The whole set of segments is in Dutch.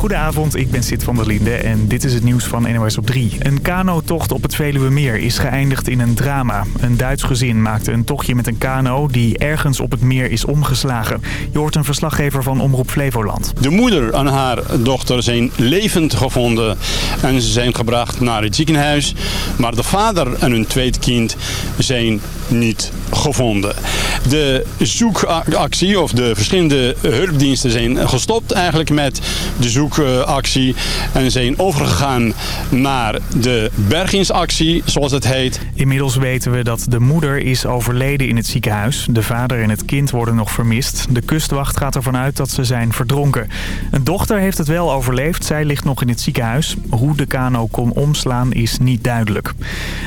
Goedenavond, ik ben Sid van der Linde en dit is het nieuws van NOS op 3. Een kanotocht op het Veluwemeer is geëindigd in een drama. Een Duits gezin maakte een tochtje met een kano die ergens op het meer is omgeslagen. Je hoort een verslaggever van Omroep Flevoland. De moeder en haar dochter zijn levend gevonden en ze zijn gebracht naar het ziekenhuis. Maar de vader en hun tweede kind zijn niet gevonden. De zoekactie of de verschillende hulpdiensten zijn gestopt eigenlijk met de zoekactie en zijn overgegaan naar de bergingsactie zoals het heet. Inmiddels weten we dat de moeder is overleden in het ziekenhuis. De vader en het kind worden nog vermist. De kustwacht gaat ervan uit dat ze zijn verdronken. Een dochter heeft het wel overleefd. Zij ligt nog in het ziekenhuis. Hoe de kano kon omslaan is niet duidelijk.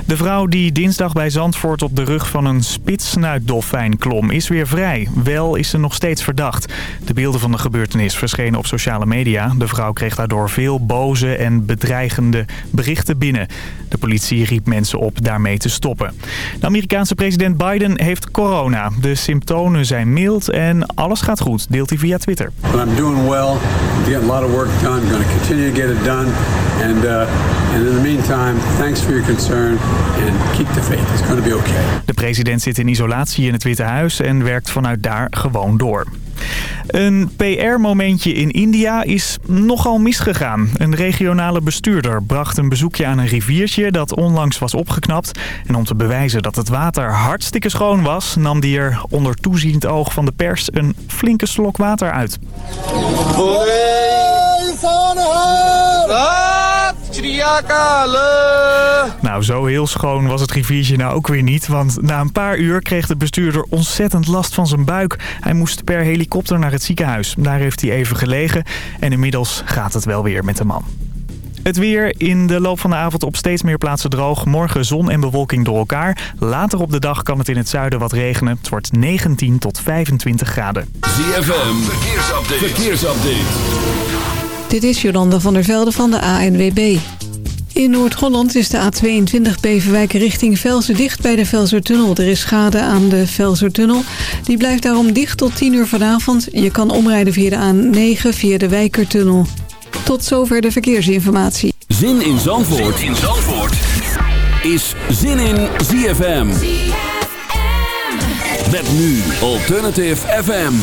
De vrouw die dinsdag bij Zandvoort op de rug van een spitssnuitdolfijn klom is weer vrij. Wel is ze nog steeds verdacht. De beelden van de gebeurtenis verschenen op sociale media. De vrouw kreeg daardoor veel boze en bedreigende berichten binnen. De politie riep mensen op daarmee te stoppen. De Amerikaanse president Biden heeft corona. De symptomen zijn mild en alles gaat goed, deelt hij via Twitter. I'm doing well. Getting a lot of work done. I'm going to continue to get it done. And, uh, and in the meantime, thanks for your concern and keep the faith. It's going to be okay. De president zit in isolatie in het Witte Huis en werkt vanuit daar gewoon door. Een PR-momentje in India is nogal misgegaan. Een regionale bestuurder bracht een bezoekje aan een riviertje dat onlangs was opgeknapt. En om te bewijzen dat het water hartstikke schoon was... nam die er onder toeziend oog van de pers een flinke slok water uit. Nou, zo heel schoon was het riviertje nou ook weer niet. Want na een paar uur kreeg de bestuurder ontzettend last van zijn buik. Hij moest per helikopter naar het ziekenhuis. Daar heeft hij even gelegen. En inmiddels gaat het wel weer met de man. Het weer in de loop van de avond op steeds meer plaatsen droog. Morgen zon en bewolking door elkaar. Later op de dag kan het in het zuiden wat regenen. Het wordt 19 tot 25 graden. ZFM, verkeersupdate. verkeersupdate. Dit is Jolanda van der Velde van de ANWB. In Noord-Holland is de A22 Beverwijk richting Velzen dicht bij de Velsertunnel. Er is schade aan de Velsertunnel. Die blijft daarom dicht tot 10 uur vanavond. Je kan omrijden via de A9 via de Wijkertunnel. Tot zover de verkeersinformatie. Zin in Zandvoort, zin in Zandvoort. is Zin in ZFM. Met nu Alternative FM.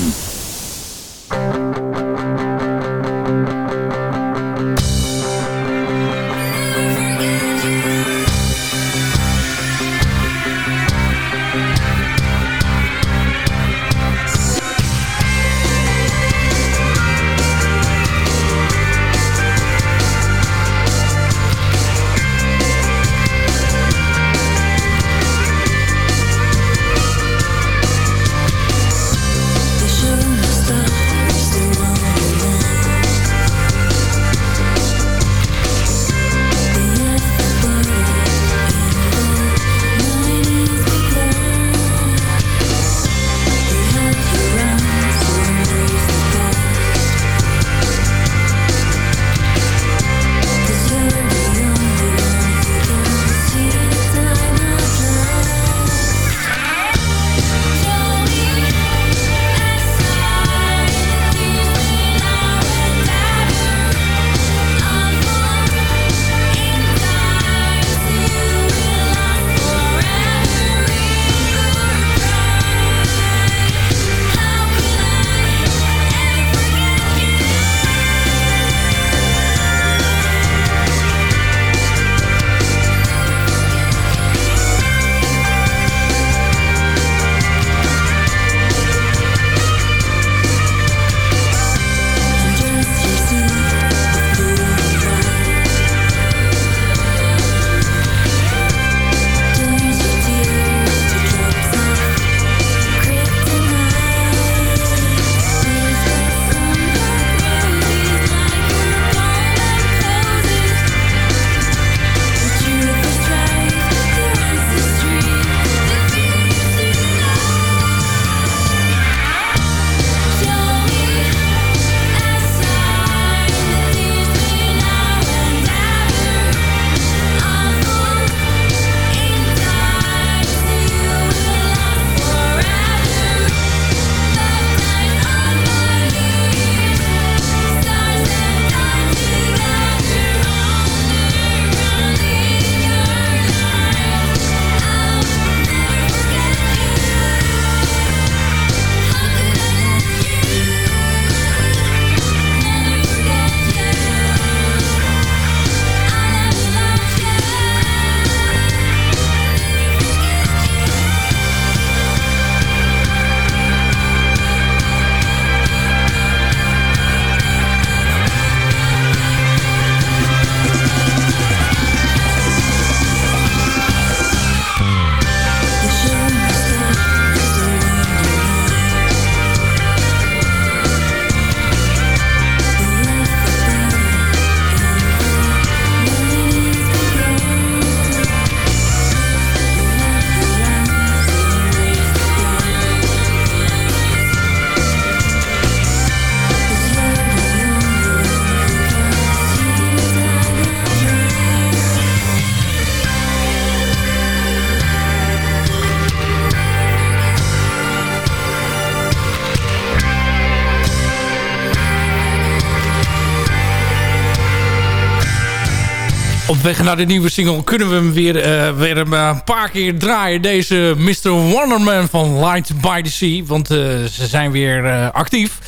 Weg naar de nieuwe single kunnen we hem weer, uh, weer een paar keer draaien. Deze Mr. Wonderman van Light by the Sea. Want uh, ze zijn weer actief.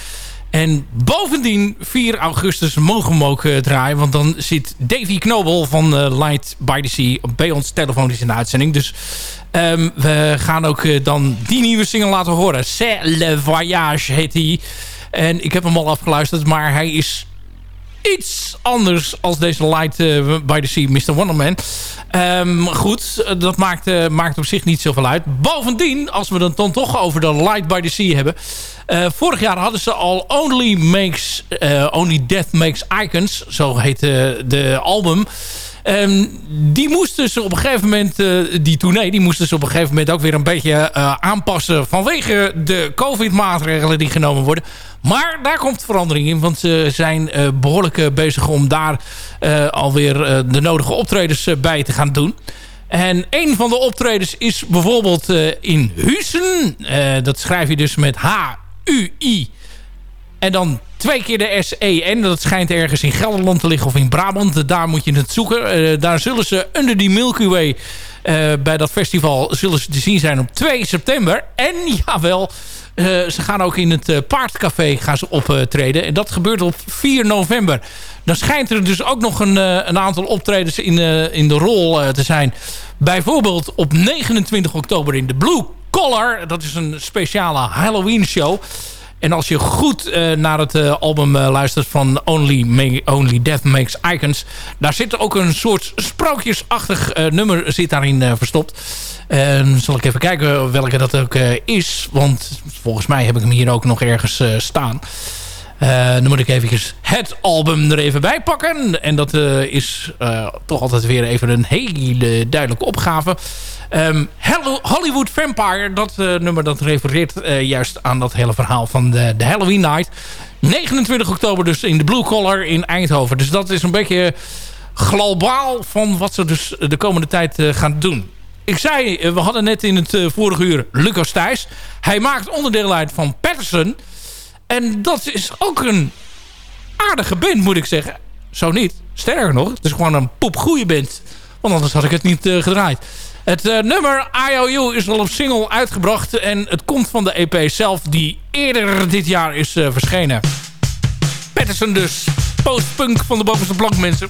En bovendien 4 augustus mogen we ook draaien. Want dan zit Davy Knobel van Light by the Sea bij ons telefonisch in de uitzending. Dus um, we gaan ook dan die nieuwe single laten horen. C'est le voyage heet hij. En ik heb hem al afgeluisterd, maar hij is iets anders als deze Light uh, by the Sea, Mr. Wonderman. Um, goed, dat maakt, uh, maakt op zich niet zoveel uit. Bovendien, als we het dan toch over de Light by the Sea hebben... Uh, vorig jaar hadden ze al Only, makes, Only Death Makes Icons, zo heette de album... Um, die moesten ze op een gegeven moment, uh, die tournee, die moesten ze op een gegeven moment ook weer een beetje uh, aanpassen vanwege de COVID-maatregelen die genomen worden. Maar daar komt verandering in, want ze zijn uh, behoorlijk bezig om daar alweer de nodige optredens bij te gaan doen. En een van de optredens is bijvoorbeeld in Huizen. dat schrijf je dus met H-U-I en dan twee keer de SEN. Dat schijnt ergens in Gelderland te liggen of in Brabant. Daar moet je het zoeken. Uh, daar zullen ze under die Milky Way... Uh, bij dat festival zullen ze te zien zijn op 2 september. En jawel, uh, ze gaan ook in het Paardcafé gaan ze optreden. En dat gebeurt op 4 november. Dan schijnt er dus ook nog een, een aantal optredens in, in de rol te zijn. Bijvoorbeeld op 29 oktober in de Blue Collar. Dat is een speciale Halloween show. En als je goed uh, naar het uh, album uh, luistert van Only, Only Death Makes Icons... daar zit ook een soort sprookjesachtig nummer zit daarin verstopt. Zal ik even kijken welke dat ook is. Want volgens mij heb ik hem hier ook nog ergens staan. Dan moet ik eventjes het album er even bij pakken. En dat is toch altijd weer even een hele duidelijke opgave... Um, Hollywood Vampire, dat nummer dat refereert juist aan dat hele verhaal van de, de, Halloween Night. 29 oktober dus in de Blue Collar in Eindhoven. Dus dat is een beetje globaal van wat ze dus de komende tijd gaan doen. Ik zei, we hadden net in het vorige uur Lucas Thijs. Hij maakt onderdeel uit van Patterson. En dat is ook een aardige band, moet ik zeggen. Zo niet. Sterker nog, het is gewoon een poepgoeie band. Want anders had ik het niet gedraaid. Het uh, nummer IOU is al op single uitgebracht. En het komt van de EP zelf die eerder dit jaar is uh, verschenen. Patterson dus. Postpunk van de bovenste plank mensen.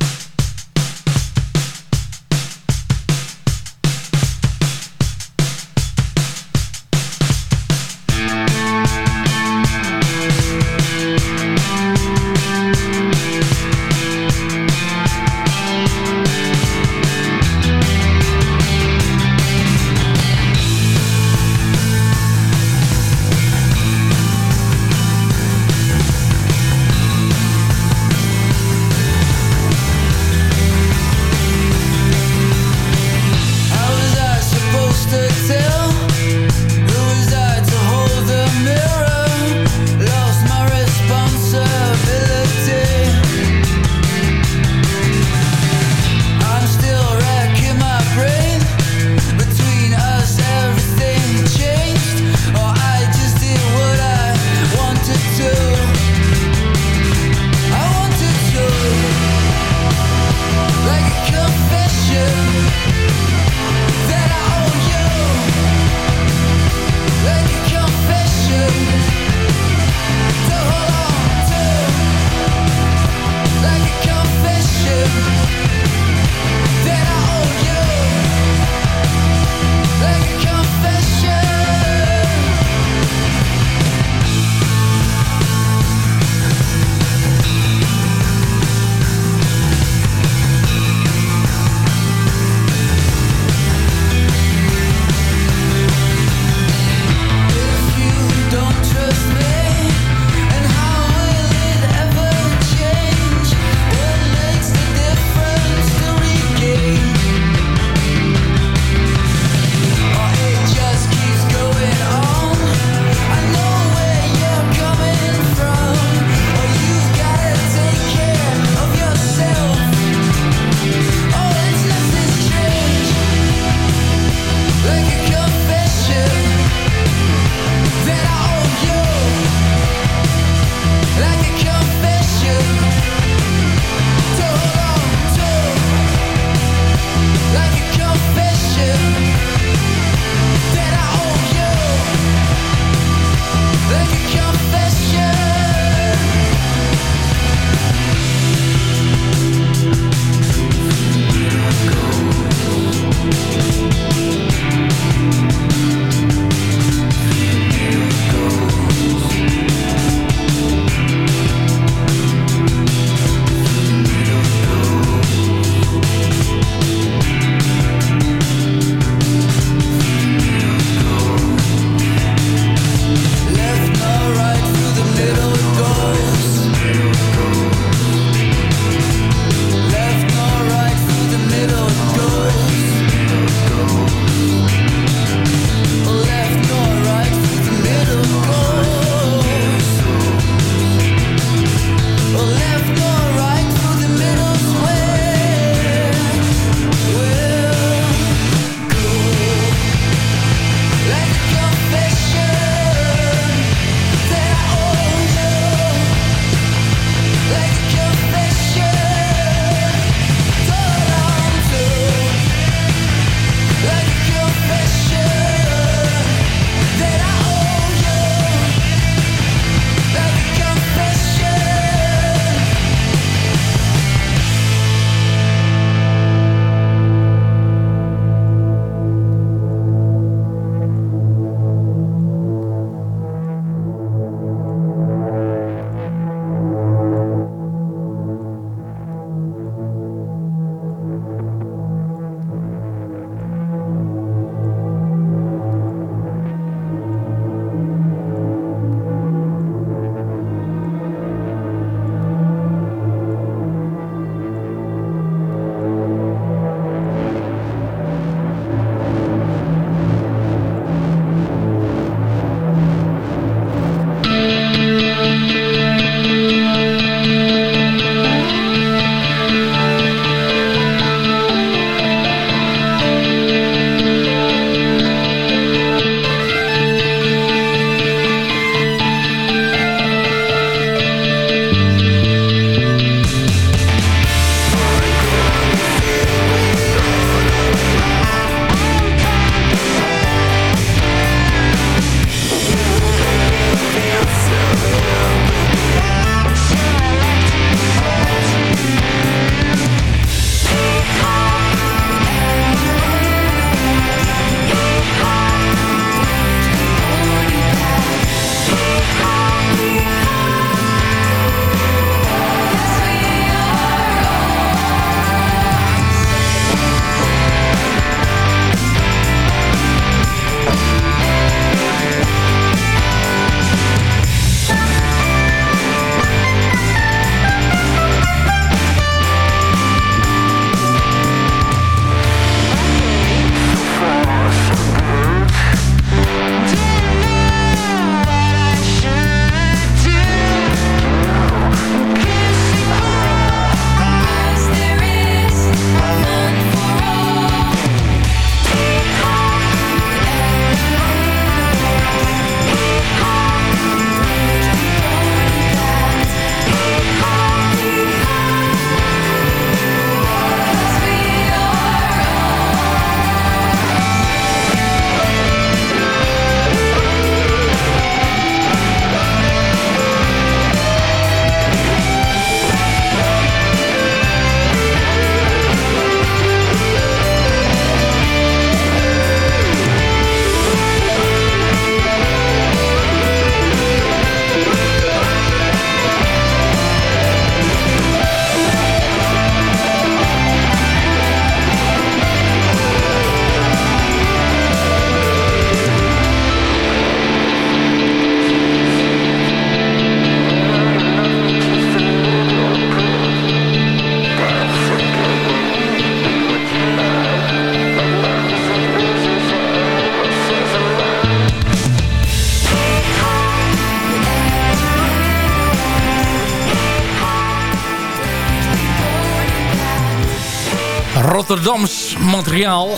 Materiaal.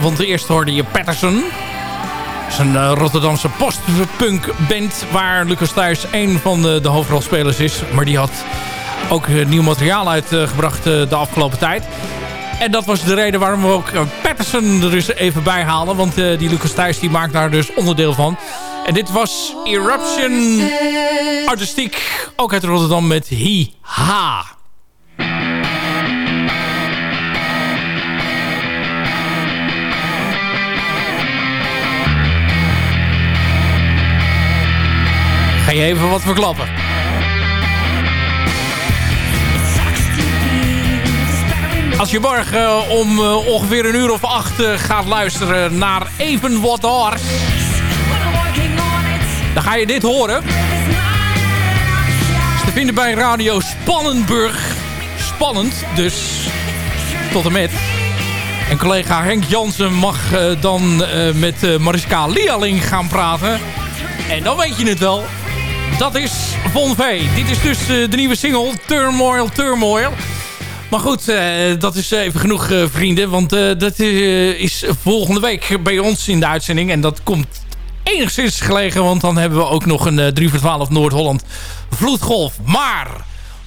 Want eerst hoorde je Patterson. Dat is een uh, Rotterdamse postpunk band waar Lucas Thijs een van de, de hoofdrolspelers is. Maar die had ook nieuw materiaal uitgebracht de afgelopen tijd. En dat was de reden waarom we ook Patterson er dus even bij halen. Want die Lucas Thijs die maakt daar dus onderdeel van. En dit was Eruption Artistiek. Ook uit Rotterdam met Hi Ga je even wat verklappen. Als je morgen om uh, ongeveer een uur of acht uh, gaat luisteren naar Even What Are... dan ga je dit horen. Te vinden bij Radio Spannenburg. Spannend, dus tot en met. En collega Henk Jansen mag dan met Mariska Lialing gaan praten. En dan weet je het wel. Dat is Von V. Dit is dus uh, de nieuwe single Turmoil, Turmoil. Maar goed, uh, dat is even genoeg uh, vrienden. Want dat is volgende week bij ons in de uitzending. En dat komt enigszins gelegen. Want dan hebben we ook nog een 3 voor 12 Noord-Holland vloedgolf. Maar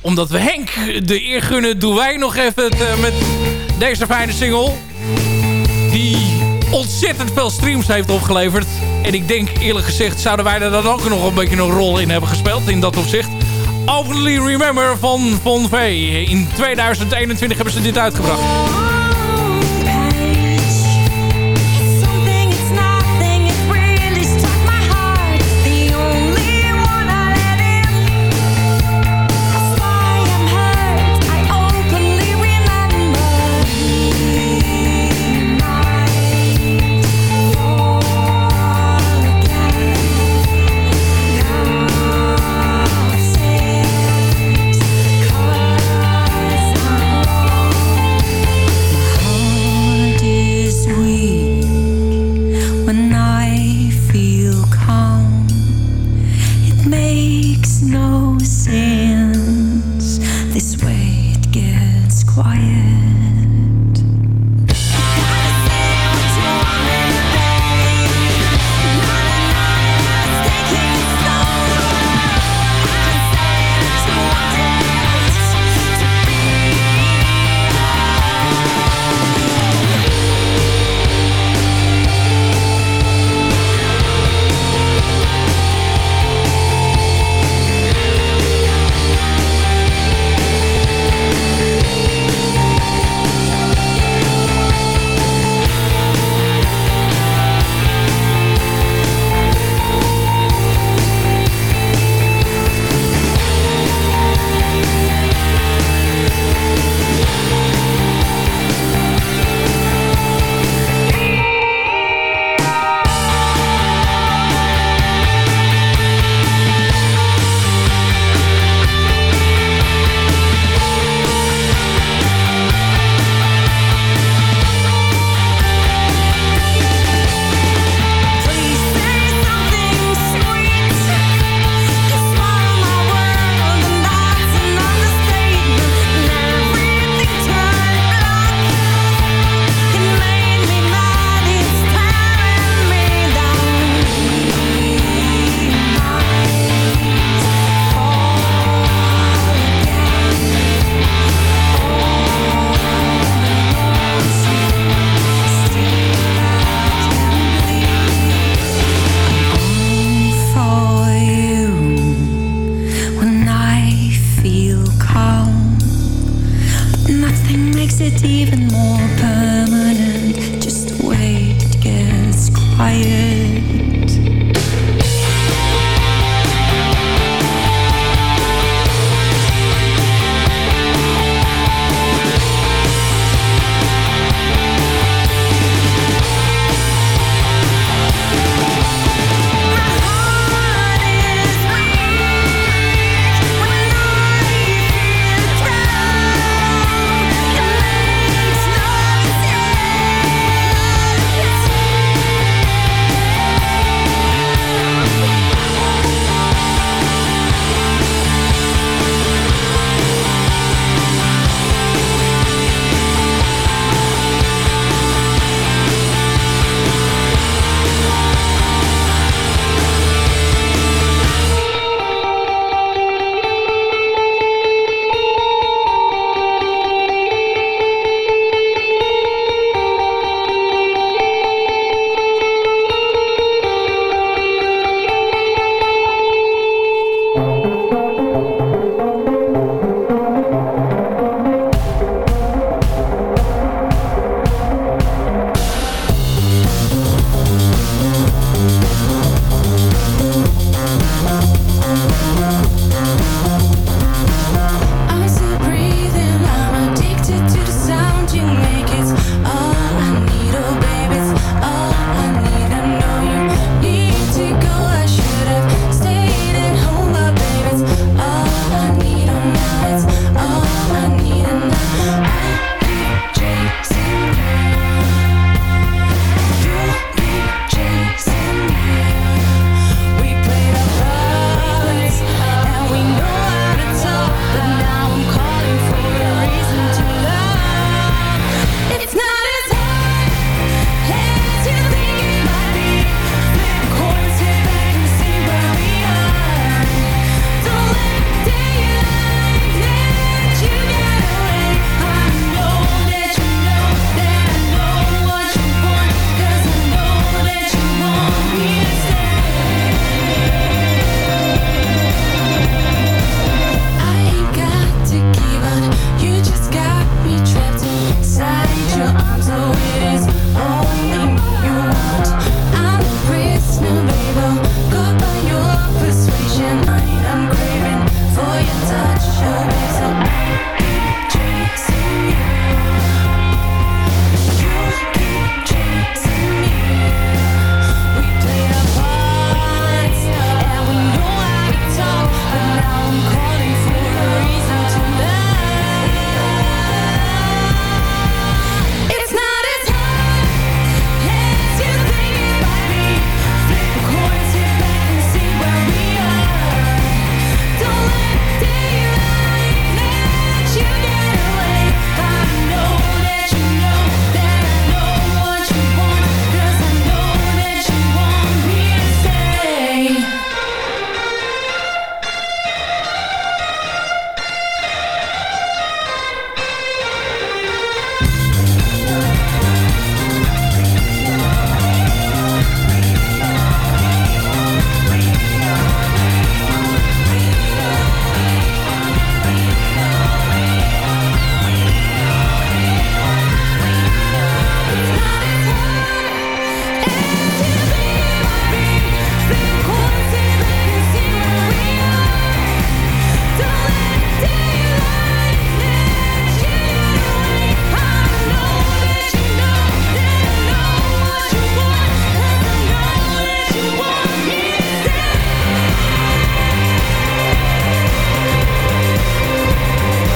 omdat we Henk de eer gunnen... doen wij nog even het, met deze fijne single. Ontzettend veel streams heeft opgeleverd. En ik denk eerlijk gezegd zouden wij er dan ook nog een beetje een rol in hebben gespeeld in dat opzicht. Openly Remember van Von V. In 2021 hebben ze dit uitgebracht.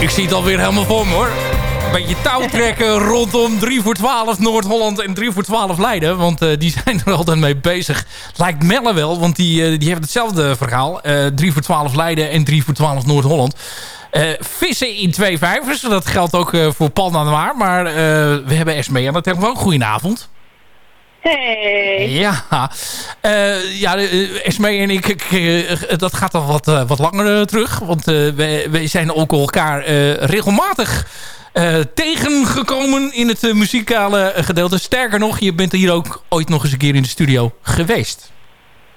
Ik zie het alweer helemaal voor me hoor. Een beetje touw trekken rondom 3 voor 12 Noord-Holland en 3 voor 12 Leiden. Want uh, die zijn er altijd mee bezig. Lijkt Melle wel, want die, uh, die heeft hetzelfde verhaal. Uh, 3 voor 12 Leiden en 3 voor 12 Noord-Holland. vissen in twee vijvers, dat geldt ook voor Paul Noir. Maar we hebben Esmee aan de telefoon. Goedenavond. Hey. Ja, uh, ja Esmee en ik, ik uh, dat gaat al wat, uh, wat langer terug. Want wij, wij zijn ook elkaar regelmatig tegengekomen in het muzikale gedeelte. Sterker nog, je bent hier ook ooit nog eens een keer in de studio geweest.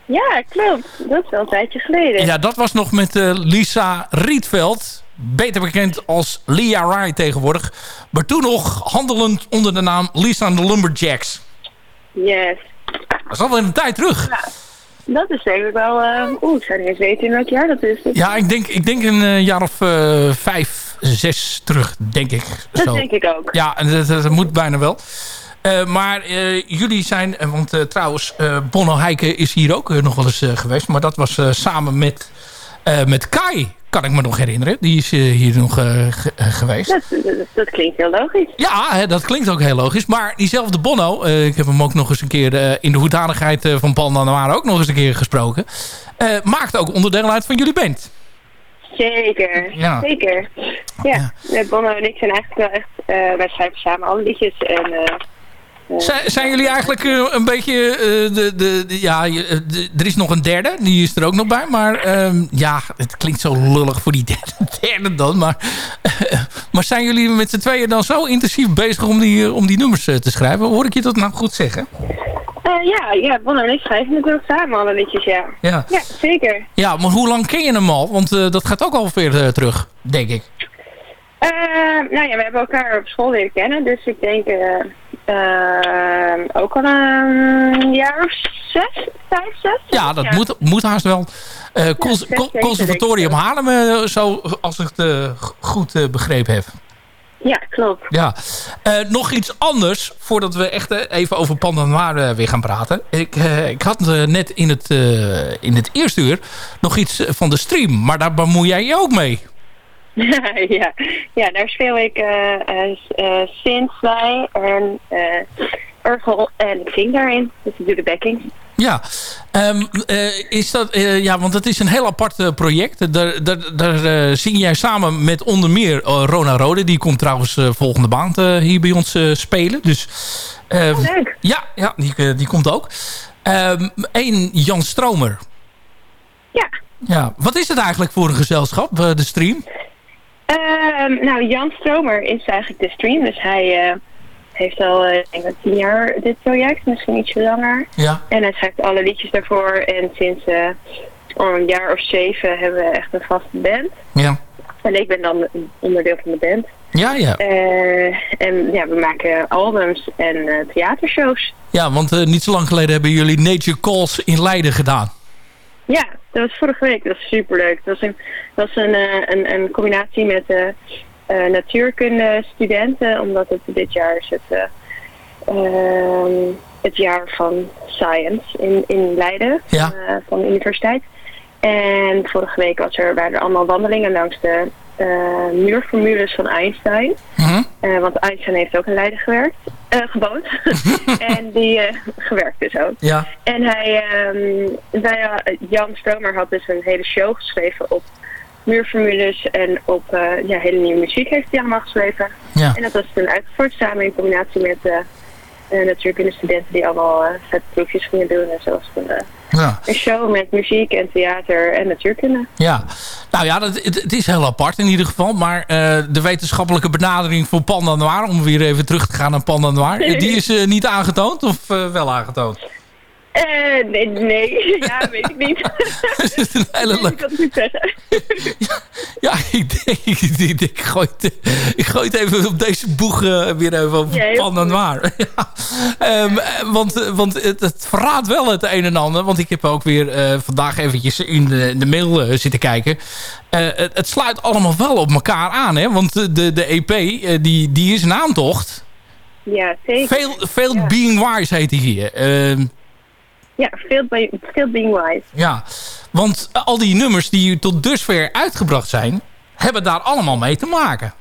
Ja, klopt. Dat is wel een tijdje geleden. Ja, dat was nog met Lisa Rietveld. Beter bekend als Lia Rai tegenwoordig. Maar toen nog handelend onder de naam Lisa and the Lumberjacks. Yes. Dat is alweer een tijd terug. Ja, dat is zeker wel... Uh, Oeh, ik zou niet eens weten in welk jaar dat is. Ja, ik denk, ik denk een uh, jaar of uh, vijf, zes terug, denk ik. Dat Zo. denk ik ook. Ja, dat, dat moet bijna wel. maar jullie zijn... Want trouwens, Bono Heike is hier ook nog wel eens geweest. Maar dat was samen met, met Kai kan ik me nog herinneren. Die is uh, hier nog uh, geweest. Dat, dat, dat, klinkt heel logisch. Ja, hè, dat klinkt ook heel logisch. Maar diezelfde Bono, uh, ik heb hem ook nog eens een keer in de hoedanigheid van Paul Nanoir ook nog eens een keer gesproken. maakt ook onderdeel uit van jullie band. Zeker, ja. zeker. Ja, ja. Bono en ik zijn eigenlijk wel echt, wij schrijven samen alle liedjes en... Zijn, zijn, jullie eigenlijk uh, een beetje... Uh, de, de, de, ja, de, er is nog een derde. Die is er ook nog bij. Maar um, ja, het klinkt zo lullig voor die derde, derde dan. Maar, uh, maar zijn jullie met z'n tweeën dan zo intensief bezig om die, om die nummers te schrijven? Hoor ik je dat nou goed zeggen? ja, ja, Bonner en ik schrijven natuurlijk samen alle liedjes, ja. ja. Ja, zeker. Ja, maar hoe lang ken je hem al? Want dat gaat ook alweer terug, denk ik. Nou ja, we hebben elkaar op school leren kennen. Dus ik denk... Uh, ook al een jaar of zes, vijf, zes. Ja, dat ja. Moet, moet haast wel. Cons ja, conservatorium Haarlem, zo als ik het goed begrepen heb. Ja, klopt. Ja. nog iets anders, voordat we echt even over Panda Noir weer gaan praten. Ik, ik had net in het, in het eerste uur nog iets van de stream, maar daar bemoei jij je ook mee. ja. ja, daar speel ik uh, uh, uh, synth bij en orgel en ik zing daarin. Dus ik doe de backing. Ja, um, is dat, ja, want het is een heel apart project. Daar, daar, daar zing jij samen met onder meer Rona Rode. Die komt trouwens volgende maand hier bij ons spelen. Dus, oh, leuk. Ja, ja die, die komt ook. Eén um, Jan Stromer. Ja. Ja, wat is het eigenlijk voor een gezelschap, de stream? Uh, nou, Jan Stromer is eigenlijk de stream. Dus hij uh, heeft al uh, denk ik, tien jaar dit project, misschien ietsje langer. Ja. En hij schrijft alle liedjes daarvoor. En sinds uh, een jaar of zeven hebben we echt een vaste band. Ja. En ik ben dan onderdeel van de band. Ja, ja. en ja, we maken albums en theatershows. Ja, want niet zo lang geleden hebben jullie Nature Calls in Leiden gedaan. Ja, dat was vorige week. Dat was superleuk. Dat was een, dat was een, een, een combinatie met uh, uh, natuurkunde studenten, omdat het dit jaar is het, uh, het jaar van science in, in Leiden ja. van de universiteit. En vorige week was er, waren er allemaal wandelingen langs de muurformules van Einstein. -hmm. uh, want Einstein heeft ook in Leiden gewerkt, uh, gewoond. en die uh, gewerkt dus ook. Ja. En hij, um, wij, Jan Stromer had dus een hele show geschreven op muurformules en op ja, hele nieuwe muziek heeft hij allemaal geschreven. Ja. En dat was toen uitgevoerd samen in combinatie met natuurkunde studenten die allemaal vet proefjes gingen doen en zoals ja. Een show met muziek en theater en natuurkunde. Ja, nou ja, dat, het, het is heel apart in ieder geval. Maar uh, de wetenschappelijke benadering voor Panda Noir... om weer even terug te gaan naar Panda Noir... die is uh, niet aangetoond of uh, wel aangetoond? Uh, nee, nee, ja, weet ik niet. dat is een hele leuke... Ik kan het niet zeggen. ja, ja, ik denk, ik, ik, ik, gooi het, ik gooi het even op deze boeg uh, weer even over ja, Panda Noir. ja. um, want want het, het, verraadt wel het een en ander. Want ik heb ook weer uh, vandaag eventjes in de, de mail zitten kijken. Het, het, sluit allemaal wel op elkaar aan. Hè? Want de, de EP, die, die is een aantocht. Ja, zeker. Failed ja. Being Wise heet die hier. Ja, Failed, by, failed Being Wise. Ja, want al die nummers die tot dusver uitgebracht zijn... hebben daar allemaal mee te maken.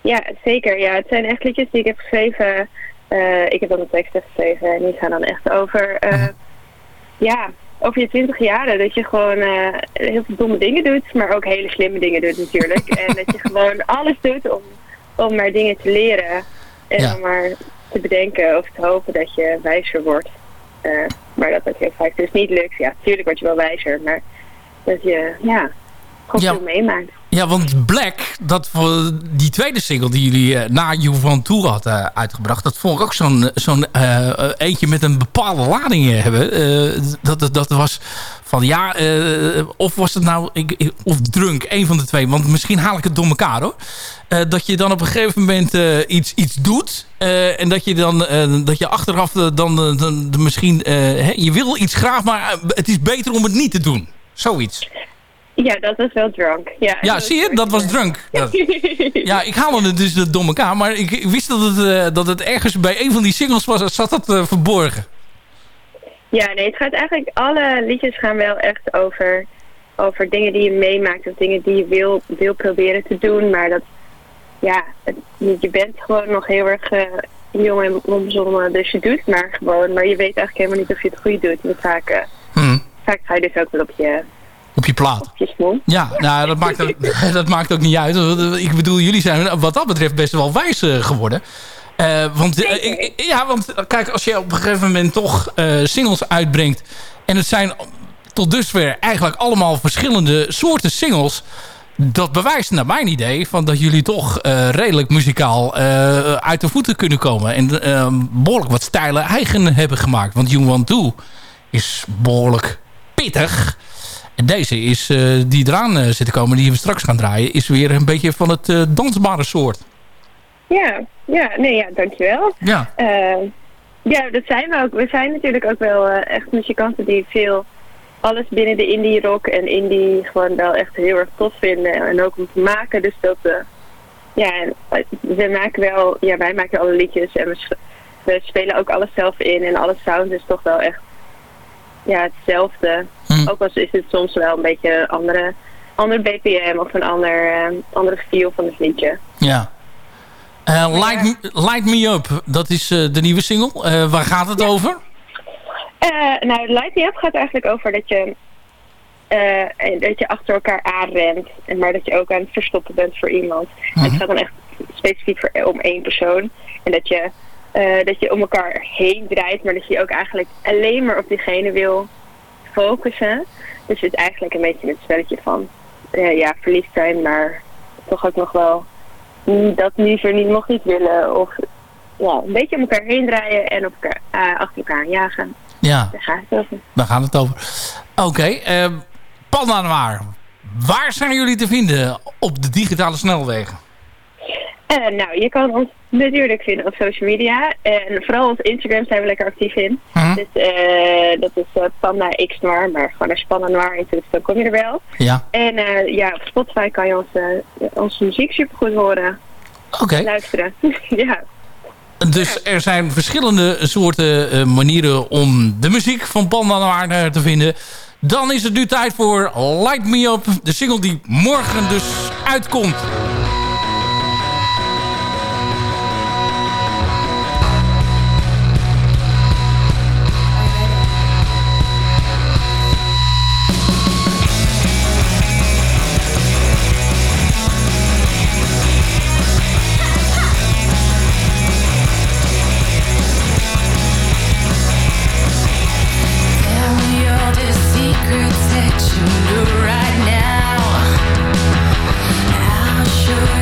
Ja, zeker. Ja, het zijn echt liedjes die ik heb geschreven. Uh, ik heb dan de teksten geschreven en die gaan dan echt over, uh, ja, over je twintig jaren. Dat je gewoon uh, heel veel domme dingen doet, maar ook hele slimme dingen doet natuurlijk. en dat je gewoon alles doet om, om maar dingen te leren. En ja. om maar te bedenken of te hopen dat je wijzer wordt. Maar dat ook heel vaak dus niet lukt. Ja, natuurlijk word je wel wijzer, maar dat je, ja, gewoon ja. veel meemaakt. Ja, want Black, dat, die tweede single die jullie uh, na You Tour had uh, uitgebracht... dat vond ik ook zo'n zo'n uh, eentje met een bepaalde lading hebben. dat, dat was van ja, of was het nou... Ik, of drunk, een van de twee. Want misschien haal ik het door elkaar hoor. dat je dan op een gegeven moment iets, iets doet... en dat je dan dat je achteraf dan, dan, dan misschien... Hè, je wil iets graag, maar het is beter om het niet te doen. Zoiets. Ja, dat was wel drunk. Ja, ja zie je? Dat was drunk. Dat. ja, ik haalde het dus door elkaar. Maar ik, wist dat het, uh, dat het ergens bij een van die singles was. Zat dat uh, verborgen? Ja, nee, het gaat eigenlijk... Alle liedjes gaan wel echt over, over dingen die je meemaakt. Of dingen die je wil, wil proberen te doen. Maar dat... Ja, het, je bent gewoon nog heel erg uh, jong en onbezonnen. Dus je doet maar gewoon. Maar je weet eigenlijk helemaal niet of je het goed doet. Vaak, hmm. vaak ga je dus ook wel op je op je plaat. Ja, nou, dat, maakt ook, dat maakt ook niet uit. Ik bedoel, jullie zijn wat dat betreft best wel wijs geworden. Uh, want, uh, ik, ja, want kijk, als je op een gegeven moment toch uh, singles uitbrengt... en het zijn tot dusver eigenlijk allemaal verschillende soorten singles... dat bewijst naar mijn idee van dat jullie toch redelijk muzikaal uit de voeten kunnen komen... en behoorlijk wat stijlen eigen hebben gemaakt. Want You Want To is behoorlijk pittig... En deze is, uh, die eraan uh, zit te komen, die we straks gaan draaien... is weer een beetje van het uh, dansbare soort. Ja, ja, nee, ja, dankjewel. Ja. ja, dat zijn we ook. We zijn natuurlijk ook wel echt muzikanten die veel... alles binnen de indie rock en indie gewoon wel echt heel erg tof vinden. En ook om te maken. Dus dat... ja, we maken wel... Ja, wij maken alle liedjes en we, we spelen ook alles zelf in. En alle sound is toch wel echt ja, hetzelfde. Ook al is het soms wel een beetje een andere, andere BPM of een ander, uh, andere feel van het liedje. Ja. Uh, Light, me, Light Me Up, dat is uh, de nieuwe single. waar gaat het ja. over? nou, Light Me Up gaat eigenlijk over dat je, dat je achter elkaar aanrent. Maar dat je ook aan het verstoppen bent voor iemand. -huh. Het gaat dan echt specifiek voor, om één persoon. En dat je uh, dat je om elkaar heen draait, maar dat je ook eigenlijk alleen maar op diegene wil focussen. Dus het is eigenlijk een beetje het spelletje van uh, ja, verliefd zijn, maar toch ook nog wel dat liever niet nog niet willen. Of ja, een beetje om elkaar heen draaien en op elkaar, uh, achter elkaar jagen. Ja, daar gaat het over. Daar gaat het over. Oké, okay, uh, Panda Noir. Waar zijn jullie te vinden op de digitale snelwegen? Uh, nou, je kan ons natuurlijk vinden op social media. En vooral op Instagram zijn we lekker actief in. Uh-huh. Dus uh, dat is uh, Panda X Noir, maar gewoon als Panda Noir intoetst, dan kom je er wel. Ja. En ja, op Spotify kan je onze, onze muziek supergoed horen. Oké. Okay. Luisteren. ja. Dus er zijn verschillende soorten manieren om de muziek van Panda Noir te vinden. Dan is het nu tijd voor Light Me Up, de single die morgen dus uitkomt.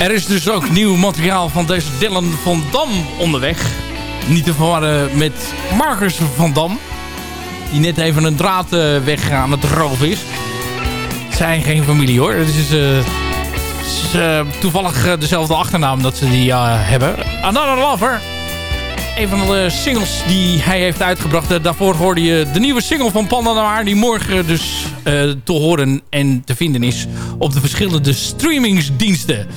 Er is dus ook nieuw materiaal van deze Dylan van Dam onderweg. Niet te verwarren met Marcus van Dam. Die net even een draad uh, weg aan het roven is. Het zijn geen familie hoor. Het is, is uh, toevallig dezelfde achternaam dat ze die hebben. Another Lover. Een van de singles die hij heeft uitgebracht. Daarvoor hoorde je de nieuwe single van Panda Noir. Die morgen dus te horen en te vinden is op de verschillende streamingsdiensten.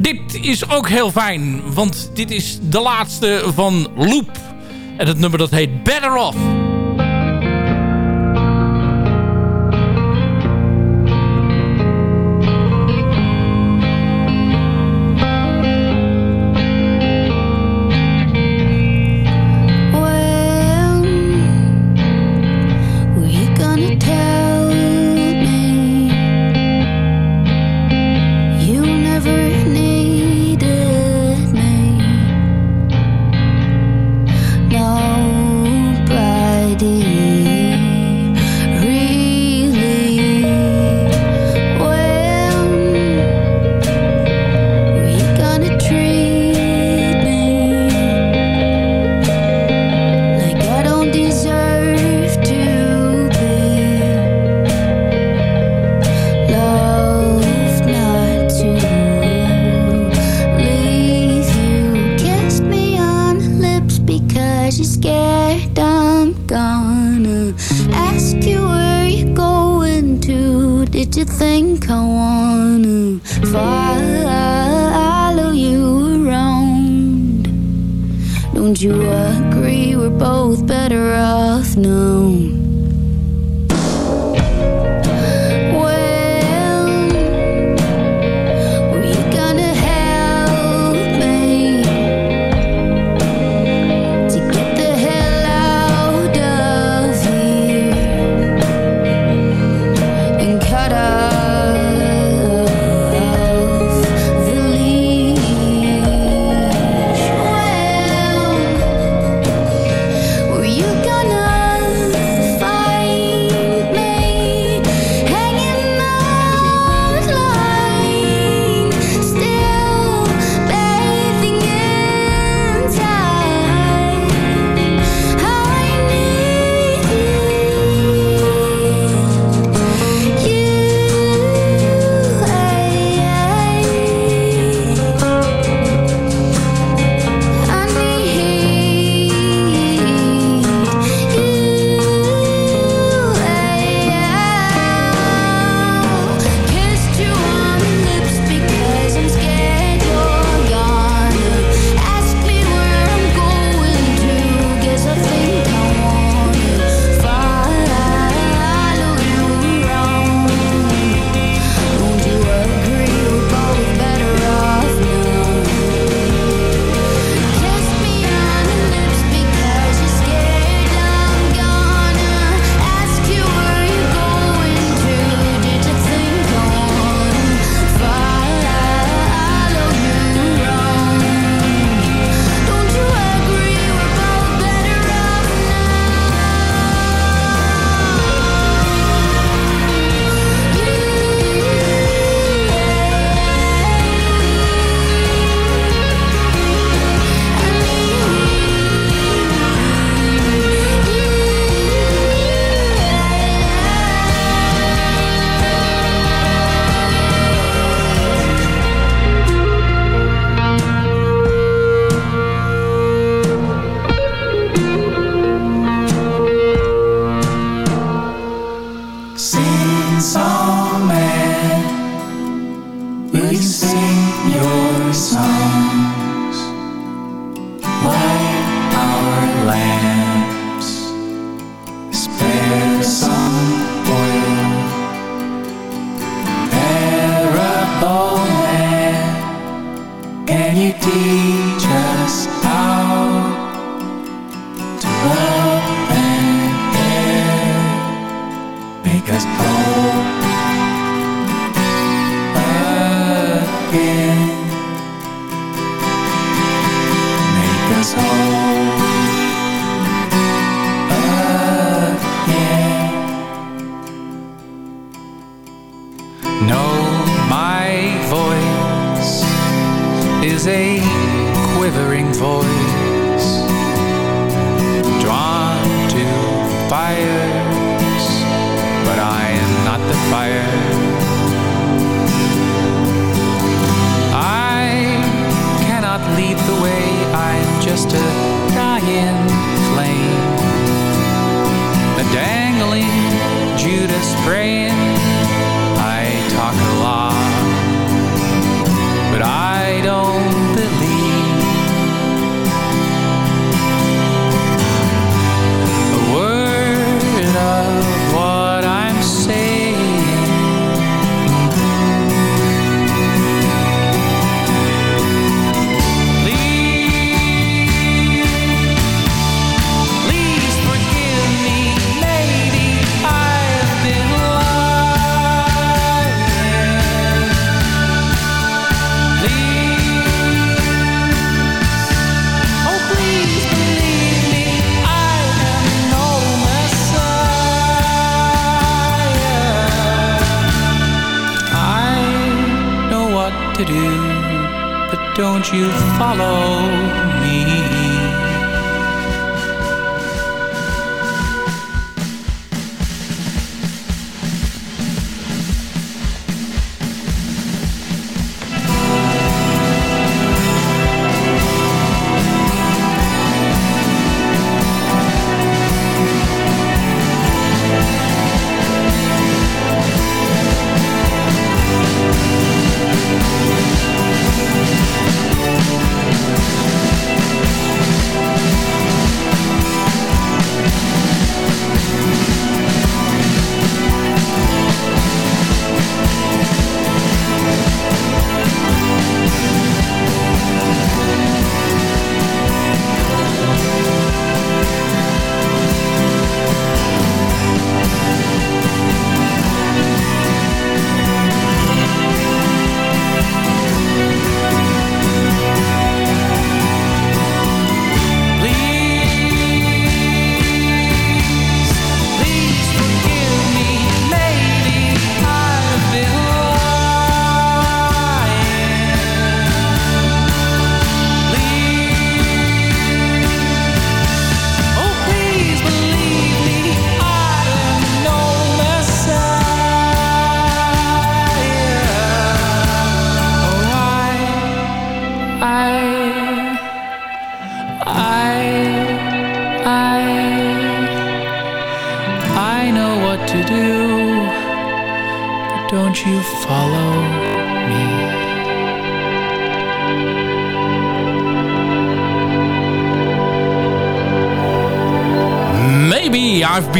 Dit is ook heel fijn, want dit is de laatste van Loop. En het nummer dat heet Better Off. you agree we're both better off now?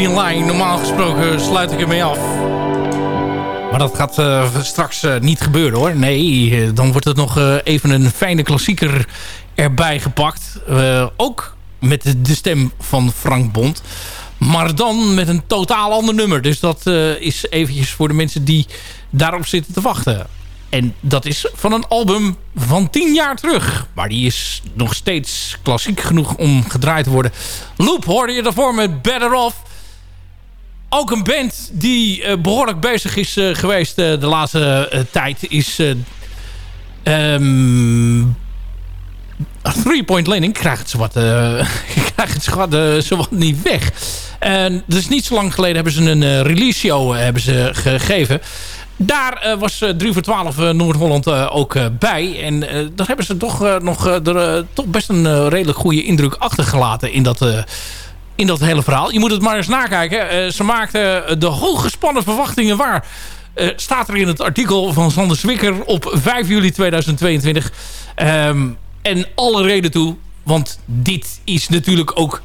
Been lying. Normaal gesproken sluit ik ermee af. Maar dat gaat eh, straks eh, niet gebeuren hoor. Nee, eh, dan wordt het nog even een fijne klassieker erbij gepakt. Ook met de, stem van Frank Bond. Maar dan met een totaal ander nummer. Dus dat is eventjes voor de mensen die daarop zitten te wachten. En dat is van een album van 10 jaar terug. Maar die is nog steeds klassiek genoeg om gedraaid te worden. Loop hoorde je daarvoor met Better Off. Ook een band die eh, behoorlijk bezig is eh, geweest eh, de laatste tijd is... ehm, Three Point Landing. Ik krijg het zowat, eh ik krijg het zowat, zowat niet weg. En dus niet zo lang geleden hebben ze een release show hebben ze gegeven. Daar was eh, 3 voor 12 eh, Noord-Holland ook bij. En daar hebben ze toch, nog, toch best een redelijk goede indruk achtergelaten in dat, in dat hele verhaal. Je moet het maar eens nakijken. Eh, ze maakten de hooggespannen verwachtingen waar. Eh, staat er in het artikel van Sander Zwikker op 5 juli 2022. Ehm, en alle reden toe. Want dit is natuurlijk ook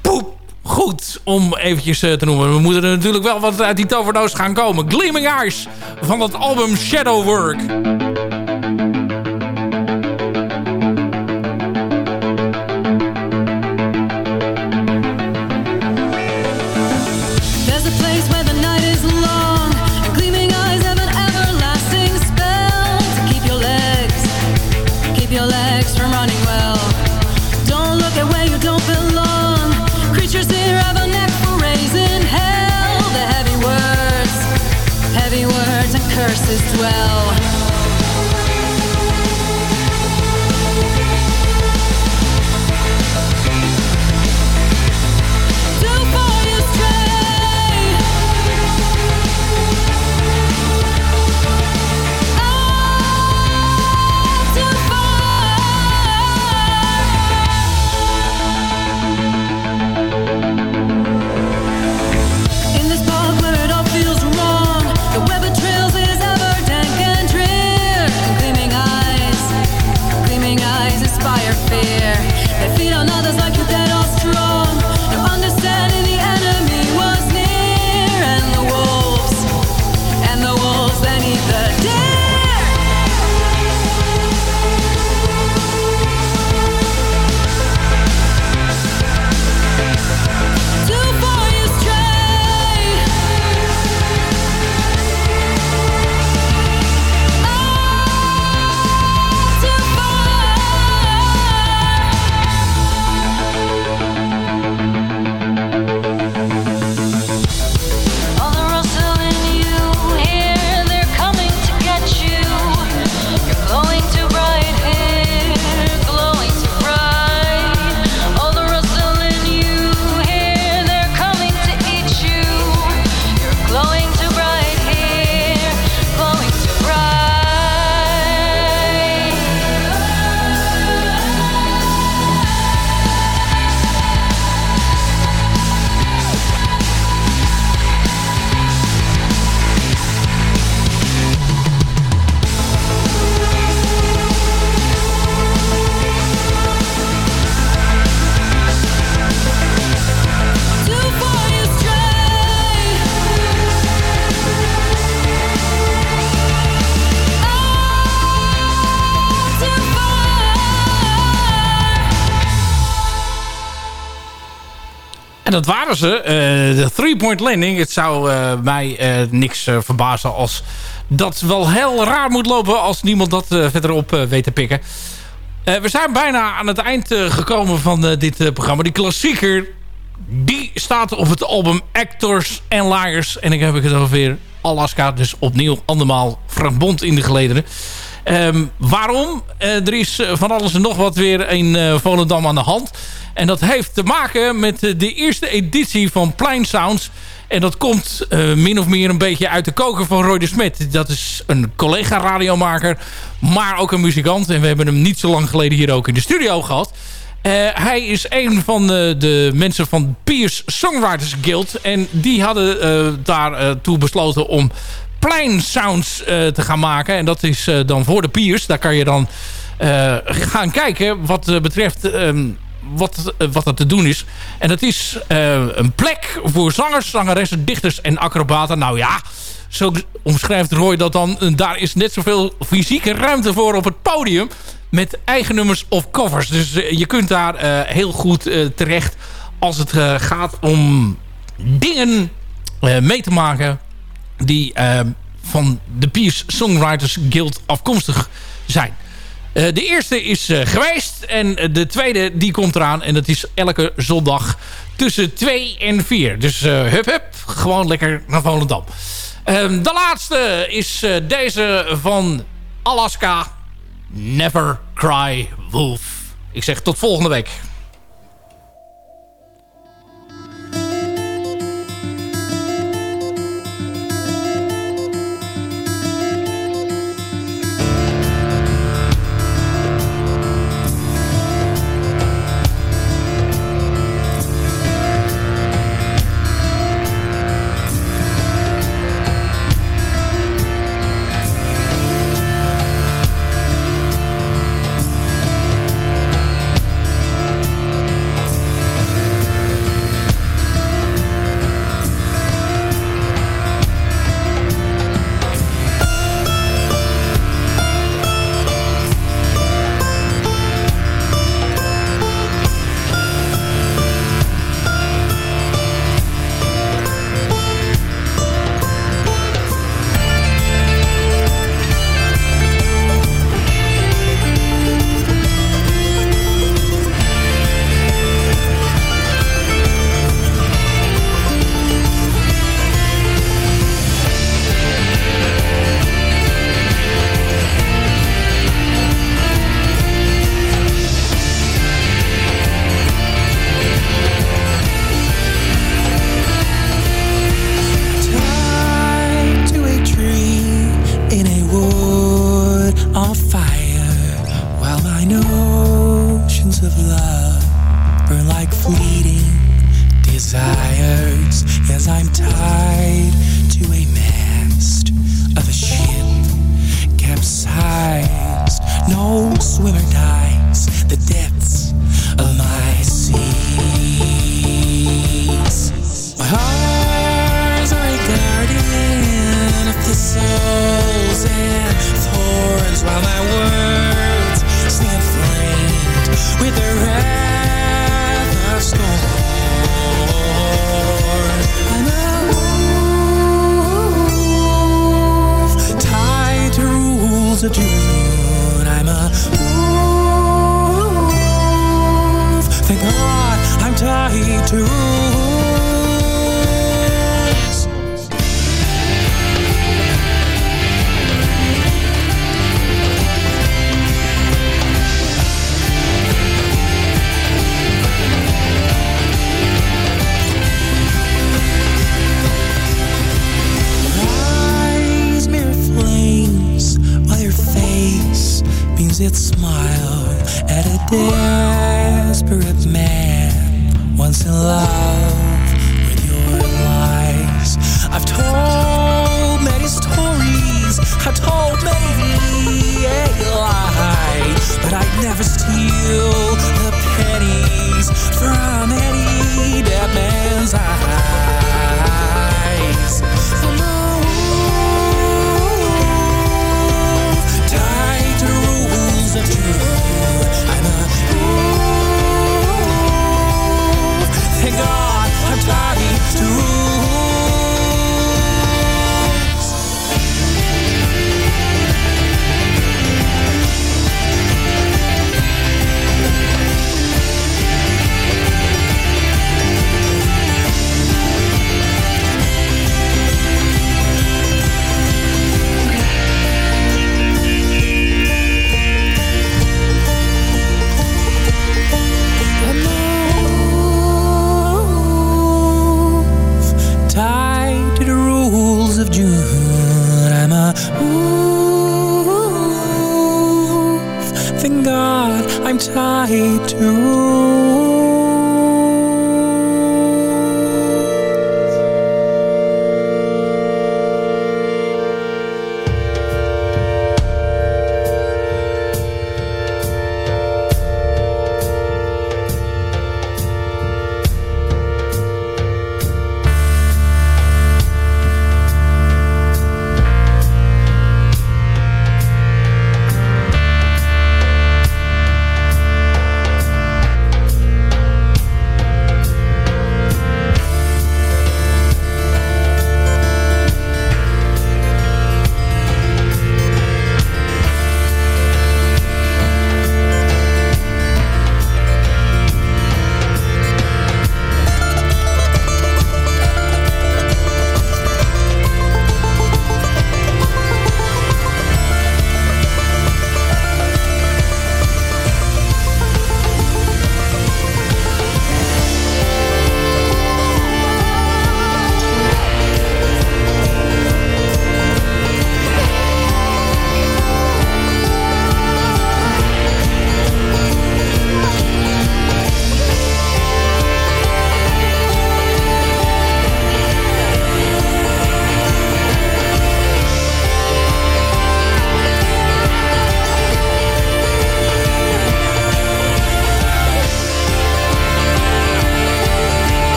poep goed om eventjes eh, te noemen. We moeten er natuurlijk wel wat uit die toverdoos gaan komen. Gleaming Eyes van het album Shadow Work. Eh, de three-point landing. Het zou uh, mij uh, niks verbazen als dat wel heel raar moet lopen... als niemand dat verderop weet te pikken. we zijn bijna aan het eind gekomen van dit programma. Die klassieker die staat op het album Actors and Liars. En ik heb het over Alaska. Dus opnieuw andermaal Frank in de gelederen. Um, waarom? Uh, er is van alles en nog wat weer in uh, Volendam aan de hand. En dat heeft te maken met de eerste editie van Plein Sounds. En dat komt min of meer een beetje uit de koker van Roy de Smet. Dat is een collega-radiomaker, maar ook een muzikant. En we hebben hem niet zo lang geleden hier ook in de studio gehad. Hij is een van de, de, mensen van Piers Songwriters Guild. En die hadden uh, daartoe besloten om plein sounds te gaan maken. En dat is dan voor de Piers. Daar kan je dan gaan kijken wat betreft... Um, wat, wat er te doen is. En dat is een plek voor zangers, zangeressen, dichters en acrobaten. Nou ja, zo omschrijft Roy dat dan. Daar is net zoveel fysieke ruimte voor op het podium met eigen nummers of covers. Dus je kunt daar heel goed terecht als het gaat om dingen mee te maken die van de Peace Songwriters Guild afkomstig zijn. de eerste is geweest en de tweede die komt eraan en dat is elke zondag tussen 2 en 4. Dus hup hup, gewoon lekker naar Volendam. Ehm, de laatste is deze van Alaska Never Cry Wolf. Ik zeg tot volgende week. never steal.